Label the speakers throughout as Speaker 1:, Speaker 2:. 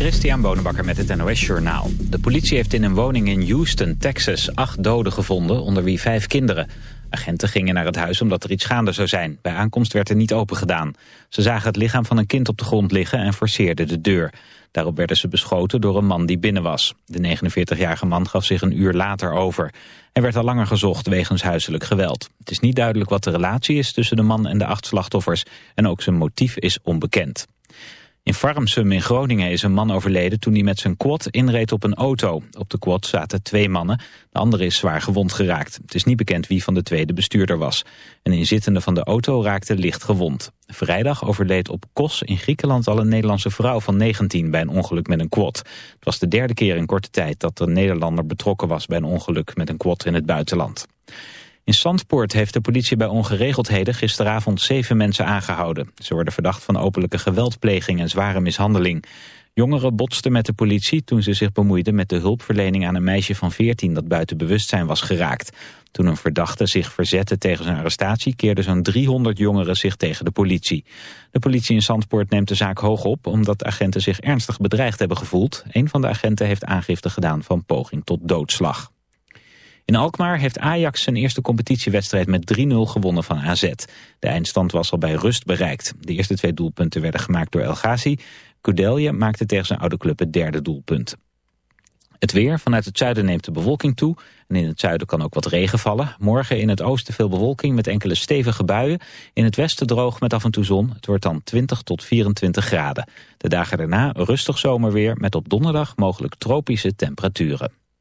Speaker 1: Christian Bonenbakker met het NOS Journaal. De politie heeft in een woning in Houston, Texas, acht doden gevonden, onder wie vijf kinderen. Agenten gingen naar het huis omdat er iets gaande zou zijn. Bij aankomst werd er niet open gedaan. Ze zagen het lichaam van een kind op de grond liggen en forceerden de deur. Daarop werden ze beschoten door een man die binnen was. De 49-jarige man gaf zich een uur later over. Hij werd al langer gezocht wegens huiselijk geweld. Het is niet duidelijk wat de relatie is tussen de man en de acht slachtoffers... en ook zijn motief is onbekend. In Farmsum in Groningen is een man overleden toen hij met zijn quad inreed op een auto. Op de quad zaten twee mannen, de andere is zwaar gewond geraakt. Het is niet bekend wie van de twee de bestuurder was. Een inzittende van de auto raakte licht gewond. Vrijdag overleed op Kos in Griekenland al een Nederlandse vrouw van 19 bij een ongeluk met een quad. Het was de derde keer in korte tijd dat een Nederlander betrokken was bij een ongeluk met een quad in het buitenland. In Zandpoort heeft de politie bij ongeregeldheden gisteravond zeven mensen aangehouden. Ze worden verdacht van openlijke geweldpleging en zware mishandeling. Jongeren botsten met de politie toen ze zich bemoeiden met de hulpverlening aan een meisje van 14 dat buiten bewustzijn was geraakt. Toen een verdachte zich verzette tegen zijn arrestatie keerden zo'n 300 jongeren zich tegen de politie. De politie in Zandpoort neemt de zaak hoog op omdat agenten zich ernstig bedreigd hebben gevoeld. Een van de agenten heeft aangifte gedaan van poging tot doodslag. In Alkmaar heeft Ajax zijn eerste competitiewedstrijd met 3-0 gewonnen van AZ. De eindstand was al bij rust bereikt. De eerste twee doelpunten werden gemaakt door El Ghazi. Kudelje maakte tegen zijn oude club het derde doelpunt. Het weer. Vanuit het zuiden neemt de bewolking toe. En in het zuiden kan ook wat regen vallen. Morgen in het oosten veel bewolking met enkele stevige buien. In het westen droog met af en toe zon. Het wordt dan 20 tot 24 graden. De dagen daarna rustig zomerweer met op donderdag mogelijk tropische temperaturen.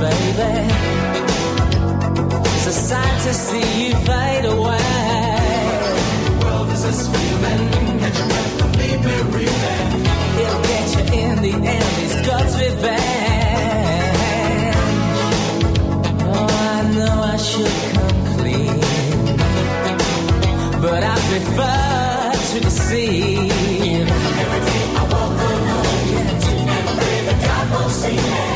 Speaker 2: Baby. It's a sight to see you fade away. The world is this feeling? Catch your breath and leave me reeling. It'll get you in the end. It's God's revenge. Oh, I know I should come clean, but I prefer to deceive. Every day I walk alone and pray that God won't see me.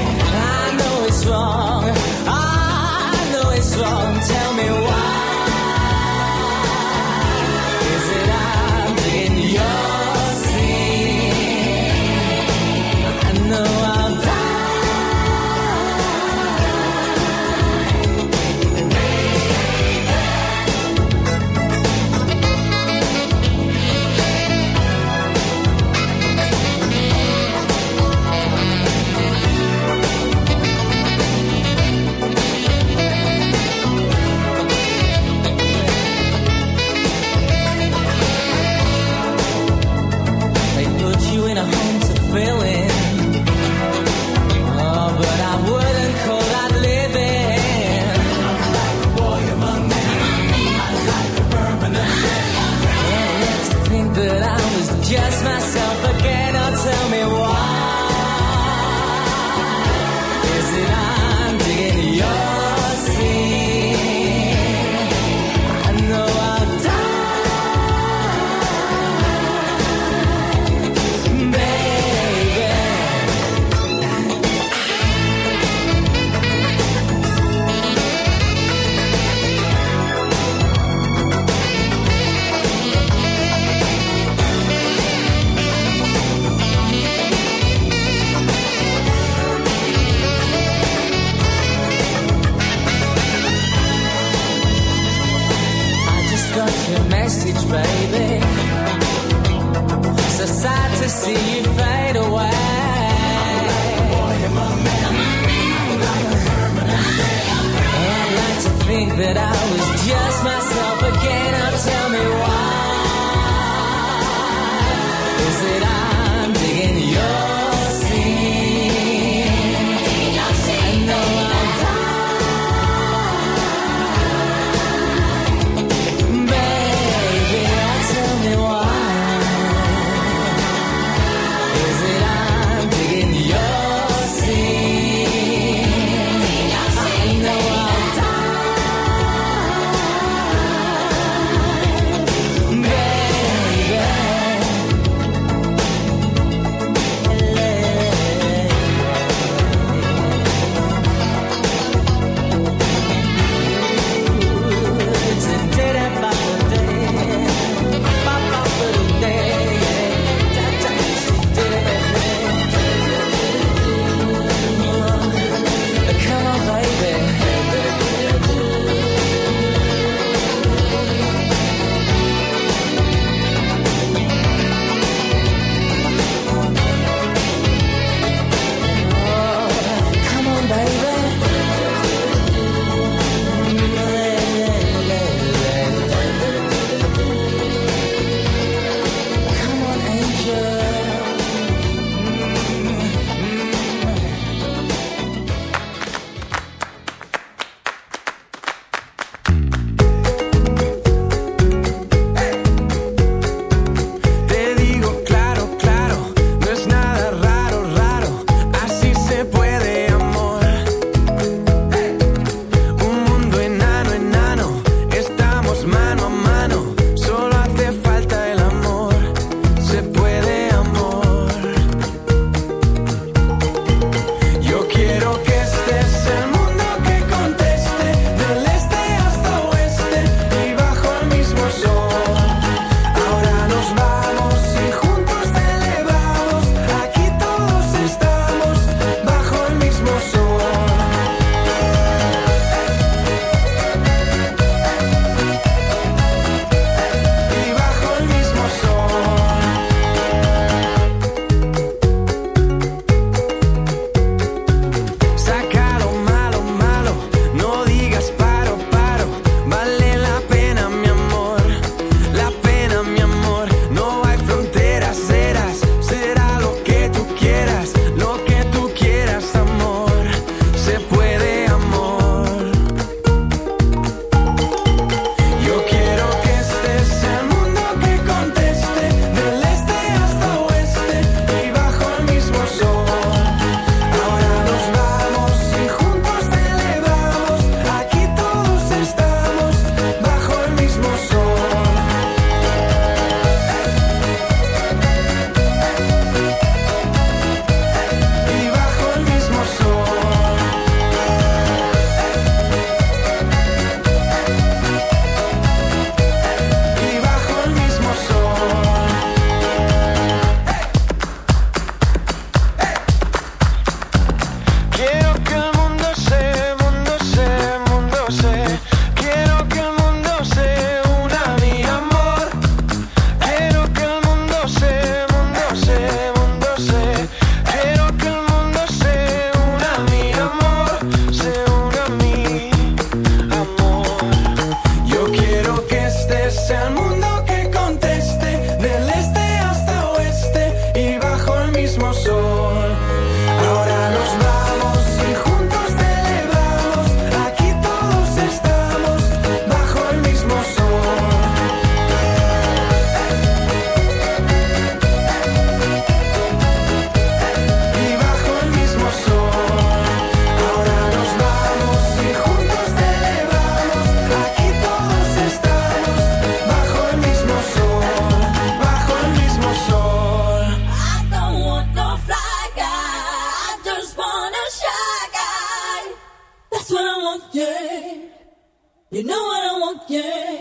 Speaker 3: won't.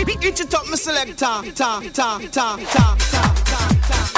Speaker 3: it, it,
Speaker 4: top,
Speaker 5: it my selector. Ta, ta, ta, ta, ta, ta, ta.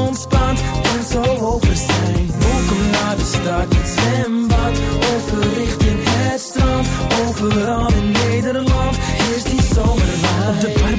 Speaker 6: zo over zijn. Welkom naar de stad, het zwembad. Over richting het strand. Overal in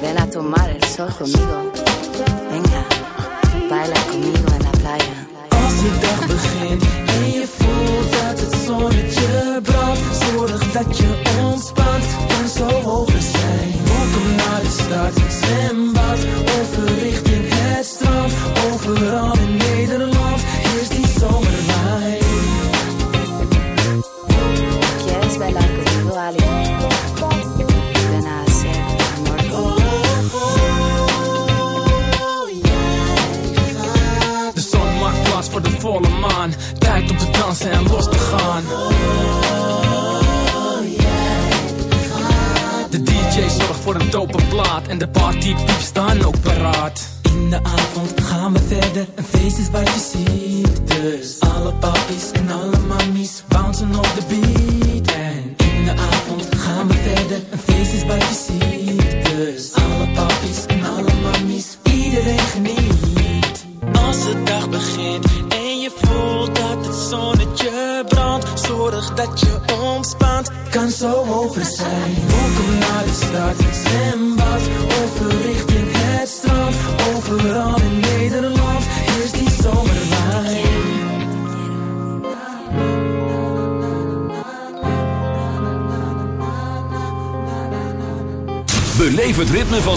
Speaker 7: Ven a tomar el sol conmigo. Venga, baila conmigo en la playa.
Speaker 6: Als de dag begint en je voelt dat het zonnetje brandt. Zorg dat je ontspant, kan zo hoger zijn. Welkom naar de stad, zwembad. Over richting het strand. Overal in Tijd om te dansen en los te gaan. De DJ zorgt voor een dope plaat en de partypieps staan ook paraat. In de avond gaan we verder, een feest is wat je ziet. Dus alle papies en alle mammies bouncen op de beat. En in de avond gaan we verder, een feest is wat je ziet. Dus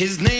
Speaker 8: His name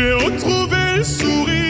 Speaker 9: J'ai retrouvé le sourire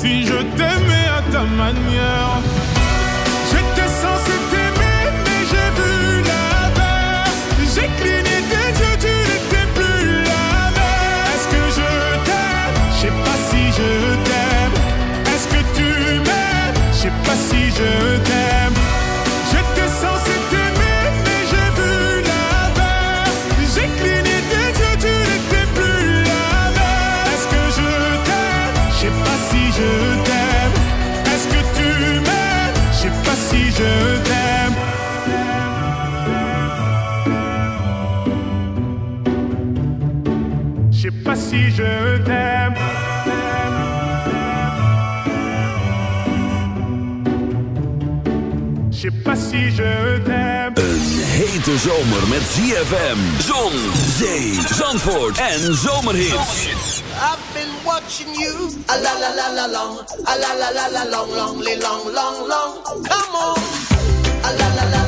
Speaker 9: Si je t'aimais à ta manière. J'étais censé t'aimer, mais j'ai vu l'inverse. J'ai cligné tes yeux, tu n'étais plus la même. Est-ce que je t'aime? Je sais pas si je t'aime. Est-ce que tu m'aimes? Je sais pas si je t'aime. Si je t'aime. Je sais pas si je t'aime.
Speaker 10: Een hete zomer met ZFM, zon, zee, zandvoort en zomerhits.
Speaker 5: I've been watching you. A la la la la long. A la la la la long, long, long, long, long. Come on. A la la la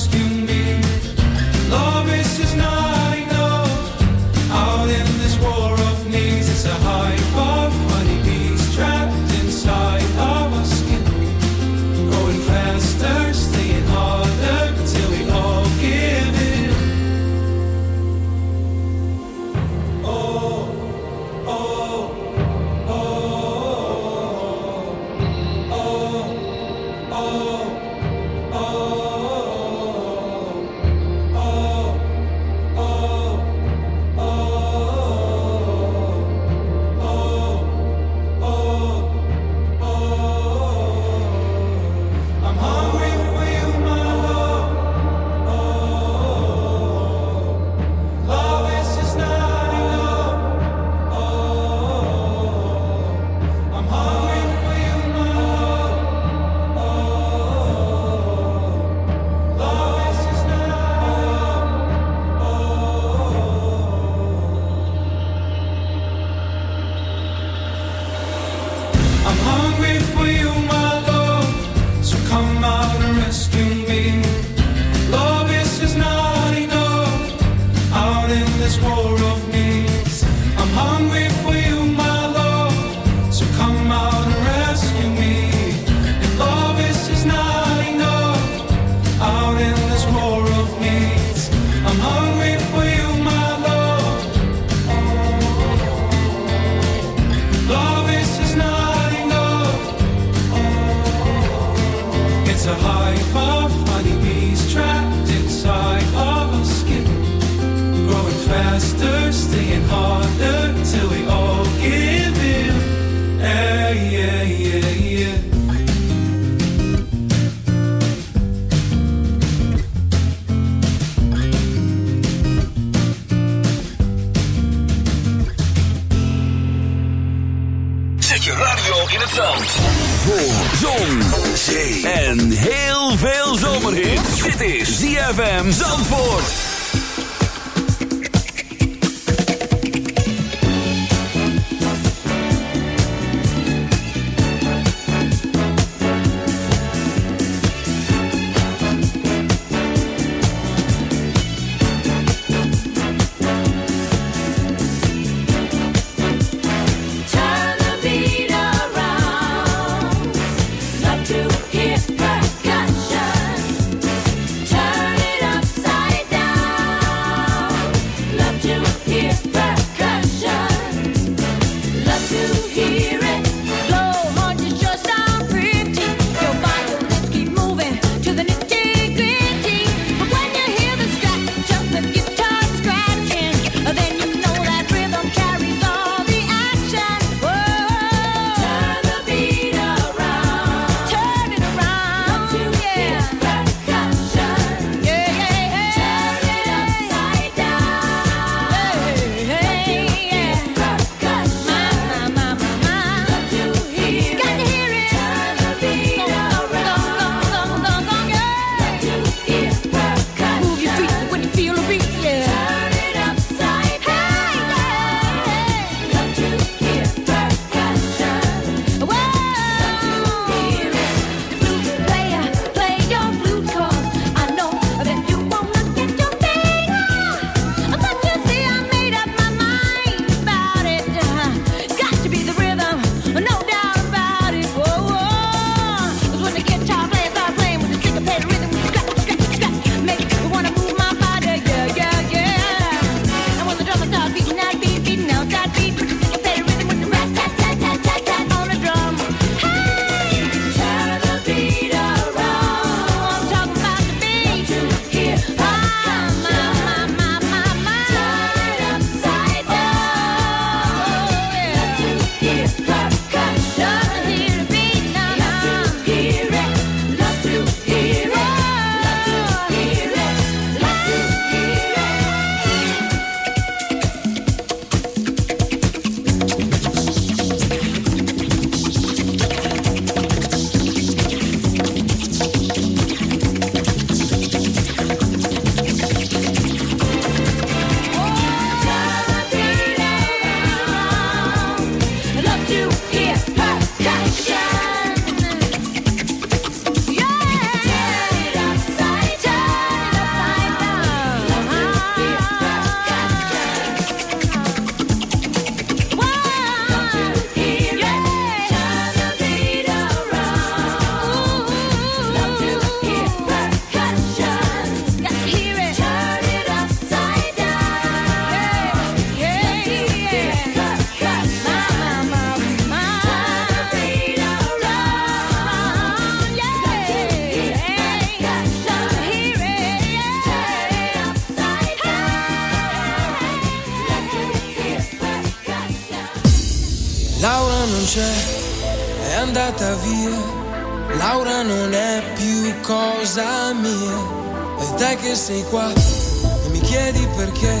Speaker 11: sei qua e mi chiedi perché.